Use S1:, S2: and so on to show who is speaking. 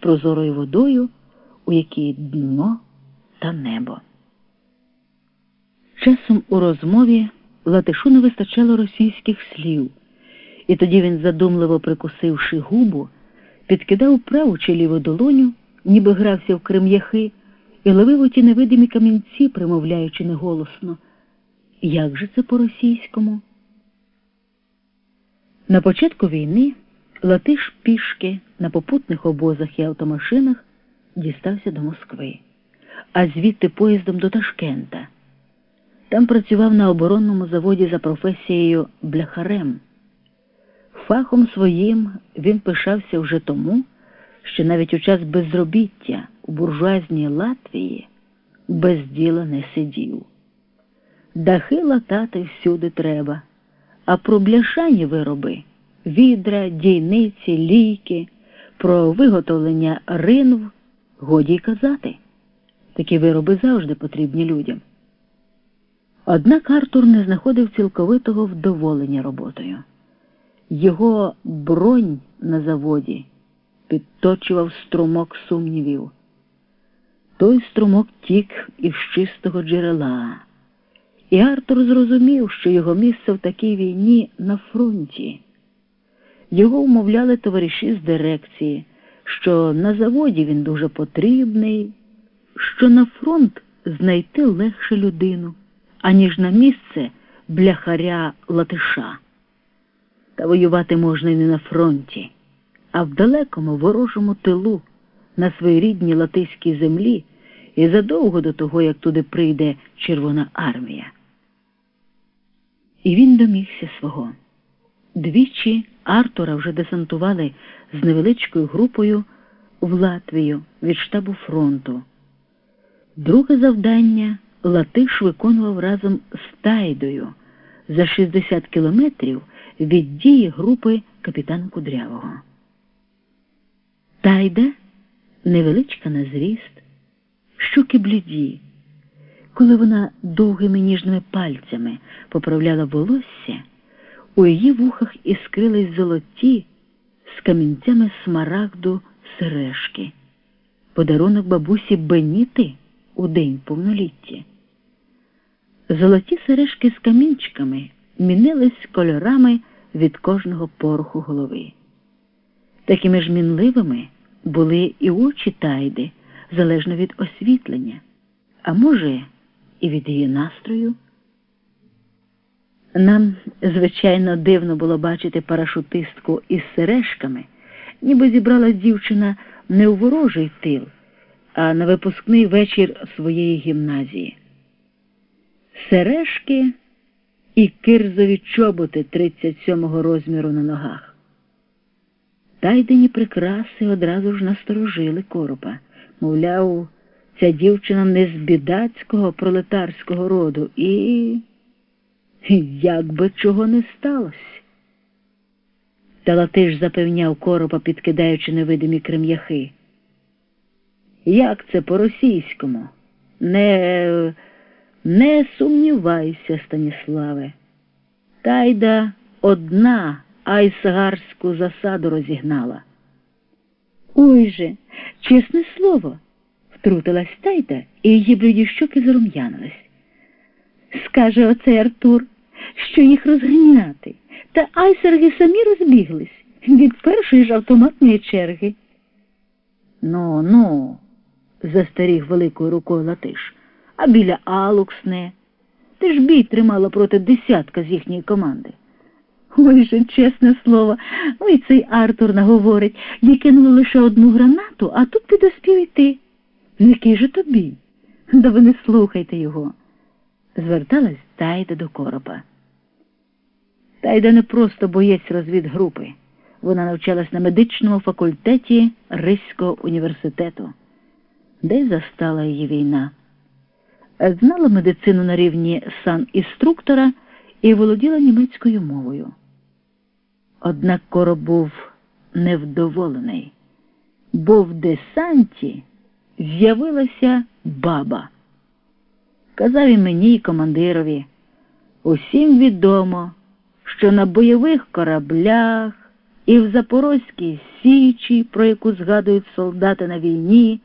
S1: прозорою водою, у якій дно та небо. Часом у розмові Латишу не вистачало російських слів, і тоді він, задумливо прикусивши губу, підкидав праву чи ліву долоню, ніби грався в крем'яхи, і ловив оті невидимі камінці, примовляючи неголосно. Як же це по-російському? На початку війни Латиш пішки на попутних обозах і автомашинах дістався до Москви, а звідти поїздом до Ташкента. Там працював на оборонному заводі за професією бляхарем. Фахом своїм він пишався вже тому, що навіть у час безробіття у буржуазній Латвії без діла не сидів. Дахи латати всюди треба, а про бляшані вироби відра, дійниці, лійки, про виготовлення ринв годі й казати. Такі вироби завжди потрібні людям. Однак Артур не знаходив цілковитого вдоволення роботою. Його бронь на заводі підточував струмок сумнівів. Той струмок тік із чистого джерела. І Артур зрозумів, що його місце в такій війні на фронті. Його умовляли товариші з дирекції, що на заводі він дуже потрібний, що на фронт знайти легше людину, аніж на місце бляхаря латиша. Та воювати можна і не на фронті, а в далекому ворожому тилу, на своїй рідній латиській землі і задовго до того, як туди прийде Червона армія. І він домігся свого. Двічі Артура вже десантували з невеличкою групою в Латвію від штабу фронту. Друге завдання Латиш виконував разом з Тайдою за 60 кілометрів від дії групи капітана Кудрявого. Тайда невеличка на зріст, щуки бліді. Коли вона довгими ніжними пальцями поправляла волосся, у її вухах іскрились золоті з камінцями смарагду сережки, подарунок бабусі Беніти у день повноліття. Золоті сережки з камінчиками мінились кольорами від кожного пороху голови. Такими ж мінливими були і очі тайди, залежно від освітлення, а може, і від її настрою. Нам, звичайно, дивно було бачити парашутистку із сережками, ніби зібрала дівчина не у ворожий тил, а на випускний вечір своєї гімназії. Сережки і кирзові чоботи 37-го розміру на ногах. Тайдені прикраси одразу ж насторожили коропа. Мовляв, ця дівчина не з бідацького пролетарського роду і. Як би чого не сталося. Та Латиш запевняв коропа, підкидаючи невидимі крем'яхи. Як це по-російському? Не не сумнівайся, Станіславе. Тайда одна айсгарську засаду розігнала. Ой же, чесне слово, втрутилась тайда, і її бліді щоки зарум'янились. Скаже оцей Артур, що їх розганяти, та айсерги самі розбіглись від першої ж автоматної черги. Ну, ну, застеріг великою рукою Латиш, а біля Алуксне. Ти ж бій тримала проти десятка з їхньої команди. Ой же, чесне слово, ой цей Артур наговорить, їй кинули лише одну гранату, а тут підоспів йти. Який же тобі? Да ви не слухайте його зверталась Тайда до коропа. Тайда не просто боєць розвідгрупи. Вона навчалась на медичному факультеті Ризького університету, де застала її війна. Знала медицину на рівні сан-інструктора і володіла німецькою мовою. Однак короб був невдоволений, бо в десанті з'явилася баба. Казав і мені, і командирові. Усім відомо, що на бойових кораблях і в Запорозькій Січі, про яку згадують солдати на війні.